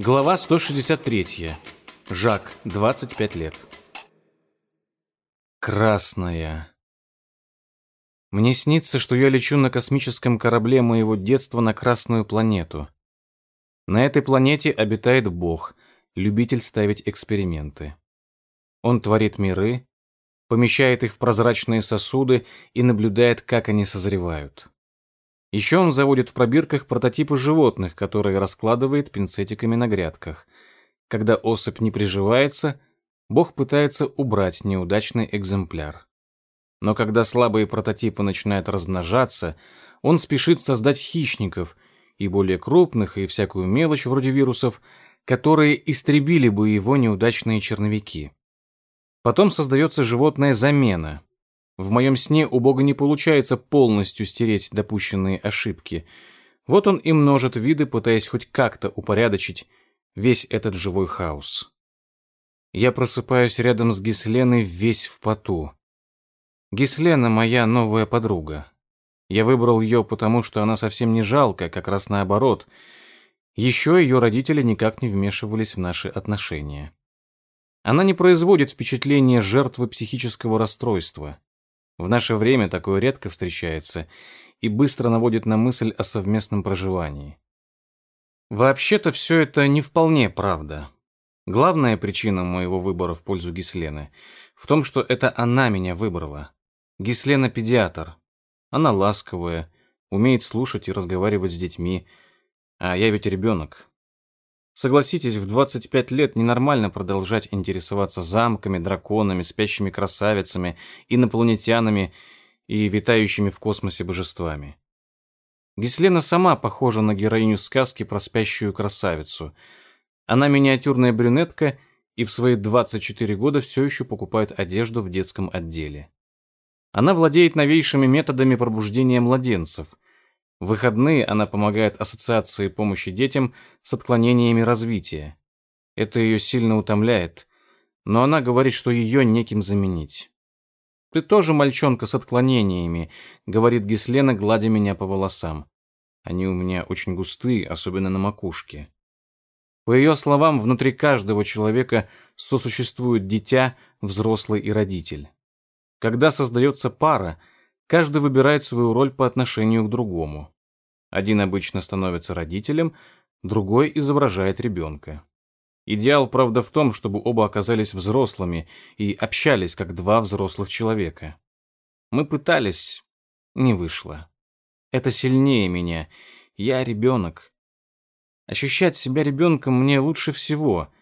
Глава 163. Жак, 25 лет. Красная. Мне снится, что я лечу на космическом корабле моего детства на Красную планету. На этой планете обитает Бог, любитель ставить эксперименты. Он творит миры, помещает их в прозрачные сосуды и наблюдает, как они созревают. Еще он заводит в пробирках прототипы животных, которые раскладывает пинцетиками на грядках. Когда особь не приживается, Бог пытается убрать неудачный экземпляр. Но когда слабые прототипы начинают размножаться, он спешит создать хищников, и более крупных, и всякую мелочь вроде вирусов, которые истребили бы его неудачные черновики. Потом создается животная замена, в моем сне у Бога не получается полностью стереть допущенные ошибки. Вот он и множит виды, пытаясь хоть как-то упорядочить весь этот живой хаос. Я просыпаюсь рядом с Гисленой весь в поту. Гислена моя новая подруга. Я выбрал ее потому, что она совсем не жалкая, как раз наоборот. Еще ее родители никак не вмешивались в наши отношения. Она не производит впечатления жертвы психического расстройства. В наше время такое редко встречается и быстро наводит на мысль о совместном проживании. Вообще-то все это не вполне правда. Главная причина моего выбора в пользу Гислены в том, что это она меня выбрала. Гислена – педиатр. Она ласковая, умеет слушать и разговаривать с детьми, а я ведь ребенок. Согласитесь, в 25 лет ненормально продолжать интересоваться замками, драконами, спящими красавицами, инопланетянами и витающими в космосе божествами. Гислена сама похожа на героиню сказки про спящую красавицу. Она миниатюрная брюнетка и в свои 24 года все еще покупает одежду в детском отделе. Она владеет новейшими методами пробуждения младенцев – в выходные она помогает Ассоциации помощи детям с отклонениями развития. Это ее сильно утомляет, но она говорит, что ее неким заменить. «Ты тоже мальчонка с отклонениями», — говорит Гислена, гладя меня по волосам. Они у меня очень густые, особенно на макушке. По ее словам, внутри каждого человека сосуществует дитя, взрослый и родитель. Когда создается пара — Каждый выбирает свою роль по отношению к другому. Один обычно становится родителем, другой изображает ребенка. Идеал, правда, в том, чтобы оба оказались взрослыми и общались как два взрослых человека. Мы пытались, не вышло. Это сильнее меня. Я ребенок. Ощущать себя ребенком мне лучше всего.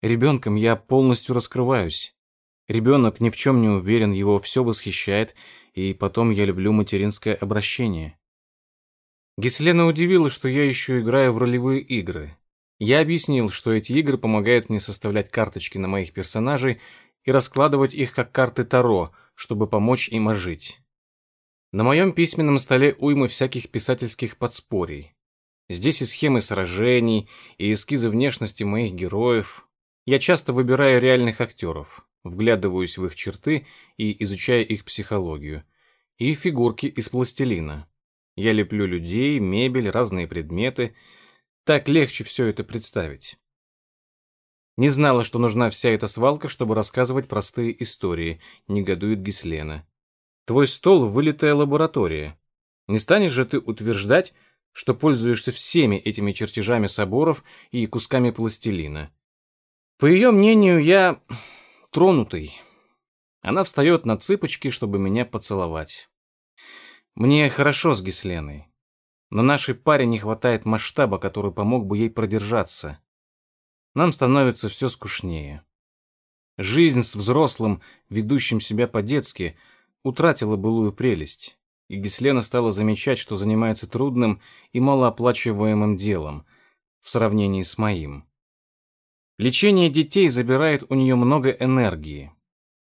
Ребенком я полностью раскрываюсь. Ребенок ни в чем не уверен, его все восхищает — и потом я люблю материнское обращение. Гислена удивилась, что я еще играю в ролевые игры. Я объяснил, что эти игры помогают мне составлять карточки на моих персонажей и раскладывать их как карты Таро, чтобы помочь им ожить. На моем письменном столе уйма всяких писательских подспорий. Здесь и схемы сражений, и эскизы внешности моих героев. Я часто выбираю реальных актеров вглядываюсь в их черты и изучаю их психологию. И фигурки из пластилина. Я леплю людей, мебель, разные предметы. Так легче все это представить. Не знала, что нужна вся эта свалка, чтобы рассказывать простые истории, негодует Гислена. Твой стол — вылитая лаборатория. Не станешь же ты утверждать, что пользуешься всеми этими чертежами соборов и кусками пластилина. По ее мнению, я тронутый. Она встает на цыпочки, чтобы меня поцеловать. Мне хорошо с Гисленой, но нашей паре не хватает масштаба, который помог бы ей продержаться. Нам становится все скучнее. Жизнь с взрослым, ведущим себя по-детски, утратила былую прелесть, и Гислена стала замечать, что занимается трудным и малооплачиваемым делом в сравнении с моим. Лечение детей забирает у нее много энергии.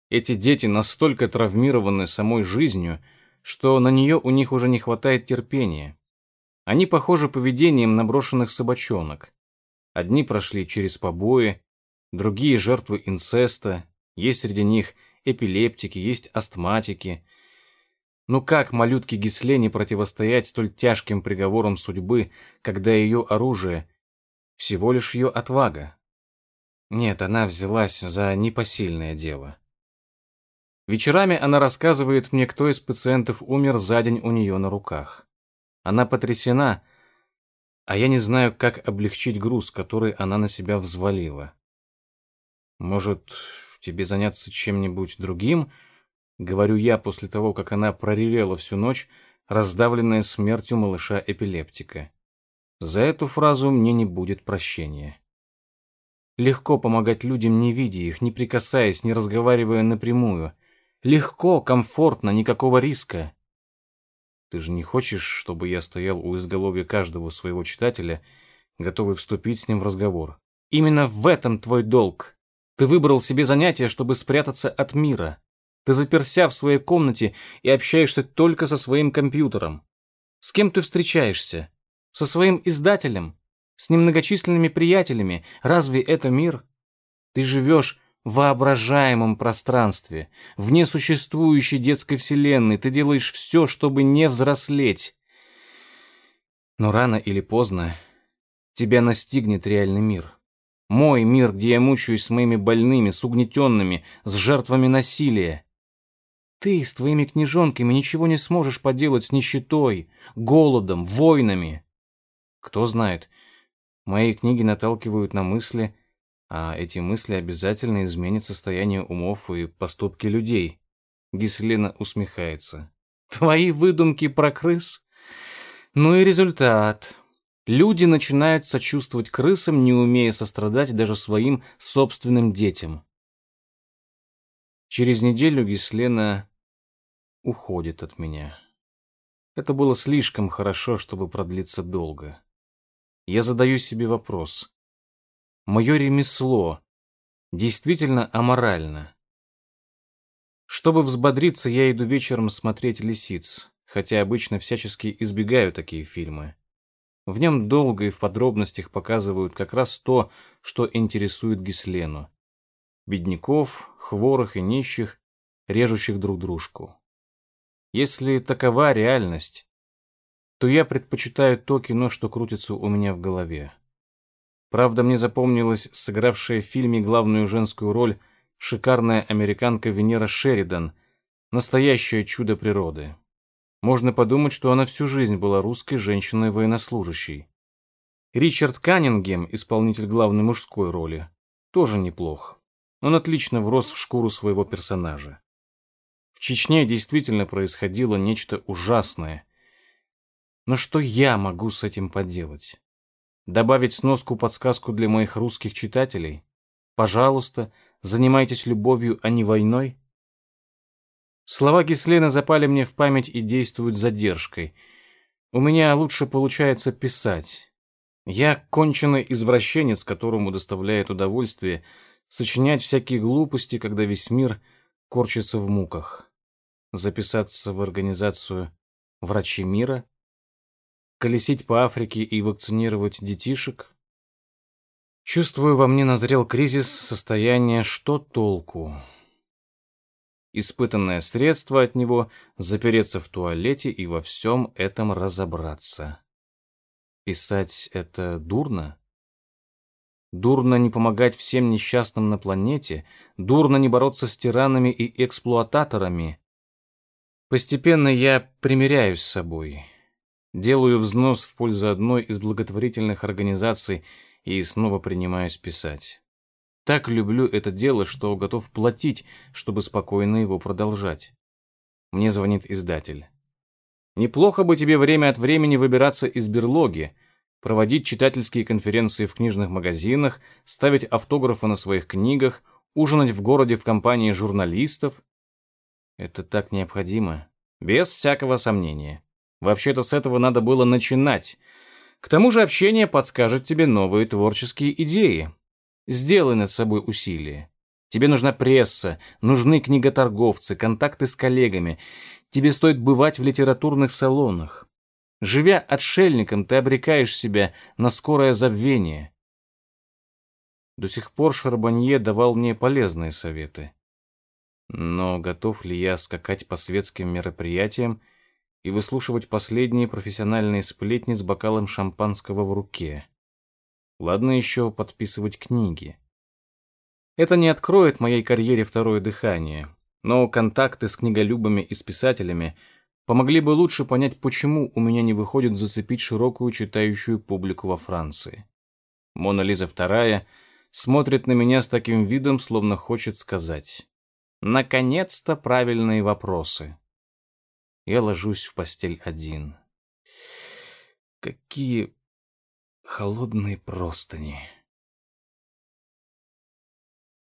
Эти дети настолько травмированы самой жизнью, что на нее у них уже не хватает терпения. Они похожи поведением на брошенных собачонок. Одни прошли через побои, другие жертвы инцеста, есть среди них эпилептики, есть астматики. Ну как малютке Гислене противостоять столь тяжким приговорам судьбы, когда ее оружие Всего лишь ее отвага. Нет, она взялась за непосильное дело. Вечерами она рассказывает мне, кто из пациентов умер за день у нее на руках. Она потрясена, а я не знаю, как облегчить груз, который она на себя взвалила. Может, тебе заняться чем-нибудь другим? Говорю я после того, как она проревела всю ночь, раздавленная смертью малыша-эпилептика. За эту фразу мне не будет прощения. Легко помогать людям, не видя их, не прикасаясь, не разговаривая напрямую — Легко, комфортно, никакого риска. Ты же не хочешь, чтобы я стоял у изголовья каждого своего читателя, готовый вступить с ним в разговор? Именно в этом твой долг. Ты выбрал себе занятие, чтобы спрятаться от мира. Ты заперся в своей комнате и общаешься только со своим компьютером. С кем ты встречаешься? Со своим издателем? С немногочисленными приятелями? Разве это мир? Ты живешь воображаемом пространстве, в несуществующей детской вселенной. Ты делаешь все, чтобы не взрослеть. Но рано или поздно тебя настигнет реальный мир. Мой мир, где я мучаюсь с моими больными, с угнетенными, с жертвами насилия. Ты с твоими книжонками ничего не сможешь поделать с нищетой, голодом, войнами. Кто знает, мои книги наталкивают на мысли, а эти мысли обязательно изменят состояние умов и поступки людей. Гислина усмехается. Твои выдумки про крыс? Ну и результат. Люди начинают сочувствовать крысам, не умея сострадать даже своим собственным детям. Через неделю Гислена уходит от меня. Это было слишком хорошо, чтобы продлиться долго. Я задаю себе вопрос мое ремесло действительно аморально. Чтобы взбодриться, я иду вечером смотреть «Лисиц», хотя обычно всячески избегаю такие фильмы. В нем долго и в подробностях показывают как раз то, что интересует Гислену. Бедняков, хворых и нищих, режущих друг дружку. Если такова реальность, то я предпочитаю то кино, что крутится у меня в голове. Правда, мне запомнилась сыгравшая в фильме главную женскую роль шикарная американка Венера Шеридан, настоящее чудо природы. Можно подумать, что она всю жизнь была русской женщиной-военнослужащей. Ричард Каннингем, исполнитель главной мужской роли, тоже неплох. Он отлично врос в шкуру своего персонажа. В Чечне действительно происходило нечто ужасное. Но что я могу с этим поделать? Добавить сноску-подсказку для моих русских читателей? Пожалуйста, занимайтесь любовью, а не войной. Слова Гислена запали мне в память и действуют задержкой. У меня лучше получается писать. Я конченый извращенец, которому доставляет удовольствие сочинять всякие глупости, когда весь мир корчится в муках. Записаться в организацию «Врачи мира»? Колесить по Африке и вакцинировать детишек. Чувствую, во мне назрел кризис состояния «что толку?». Испытанное средство от него — запереться в туалете и во всем этом разобраться. Писать это дурно? Дурно не помогать всем несчастным на планете, дурно не бороться с тиранами и эксплуататорами. Постепенно я примиряюсь с собой. Делаю взнос в пользу одной из благотворительных организаций и снова принимаюсь писать. Так люблю это дело, что готов платить, чтобы спокойно его продолжать. Мне звонит издатель. Неплохо бы тебе время от времени выбираться из берлоги, проводить читательские конференции в книжных магазинах, ставить автографы на своих книгах, ужинать в городе в компании журналистов. Это так необходимо, без всякого сомнения. Вообще-то с этого надо было начинать. К тому же общение подскажет тебе новые творческие идеи. Сделай над собой усилие. Тебе нужна пресса, нужны книготорговцы, контакты с коллегами. Тебе стоит бывать в литературных салонах. Живя отшельником, ты обрекаешь себя на скорое забвение. До сих пор Шарбанье давал мне полезные советы. Но готов ли я скакать по светским мероприятиям, и выслушивать последние профессиональные сплетни с бокалом шампанского в руке. Ладно еще подписывать книги. Это не откроет моей карьере второе дыхание, но контакты с книголюбами и с писателями помогли бы лучше понять, почему у меня не выходит зацепить широкую читающую публику во Франции. Мона Лиза II смотрит на меня с таким видом, словно хочет сказать «Наконец-то правильные вопросы». Я ложусь в постель один. Какие холодные простыни.